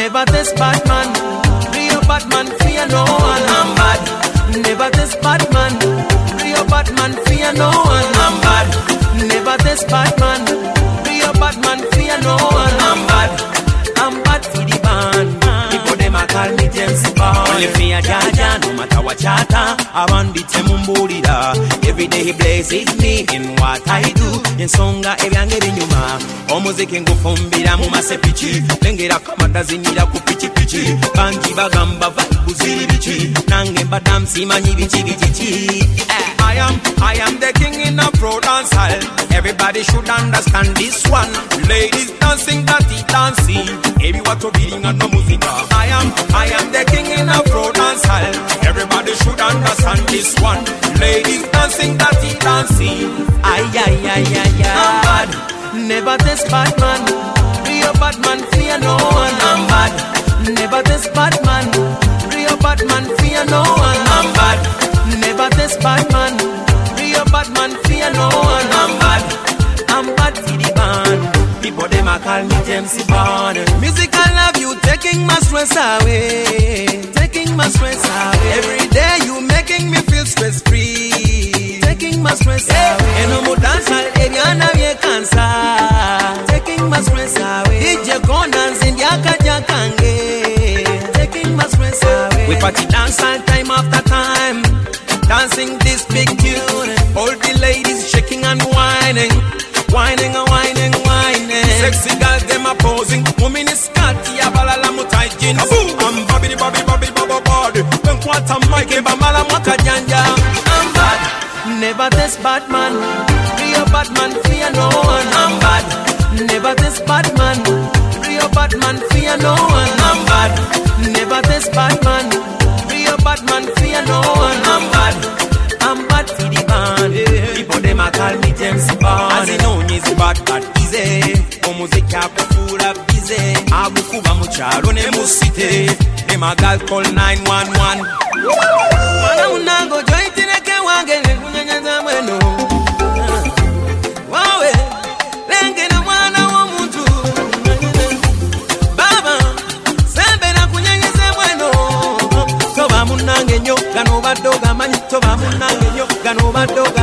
never this bad man. Real bad man, fear no one. I'm bad, never this bad man. Real bad man, fear no one. I'm bad, never this bad man. Real bad man, fear no one. I'm bad, no matter what chata. Abandi temumbulira. Every day he blazes me in what I do. Ensonga ebyange binyuma. Omuziki ngufumbira mu masepiki. Lengera kamada zinira ku pikipiki. Bangi bagamba vibe ziri biki. Nange mbadde simanyi biki biki. I am, I am the king in a pro dance hall. Everybody should understand this one. Ladies dancing, dirty dancing. Ebi watu biringa no muzika. I am, I am the king in a pro dance hall. Everybody should understand this one. Ladies dancing, dirty dancing. Ay, ay, ay, ay, ay. I'm bad, never this bad man. Real bad man, fear no one. I'm bad, never this bad man. Real bad man, fear no one. I'm bad, never this bad man. Real bad man, fear no one. I'm bad, I'm bad for the band. People them a call me James Bond. Music I love you, taking my stress away, taking my stress away. Every day cancer, taking my stress away. DJ Conans in Yaka Jakange, taking my stress away. We party dance all time after time, dancing this big tune. All the ladies shaking and whining, whining and whining, whining. Sexy girls them a posing, woman is scotty a balala mutai jeans. I'm body. Kwata mwaka janja. I'm bad, never this bad man. Real bad man, fear no know, he's bad but easy. Omuziki akufuula bize. Agukuba mu kyalo ne mu site. Ne magal call 911 mwana munango joitireke wange nekunyenyeza mweno. Wawe lengera mwana w'omuntu baba sembera kunyenyeza mweno. Toba munange nnyo gano obadde ogamanyi toba munange nnyo gano obadde ogala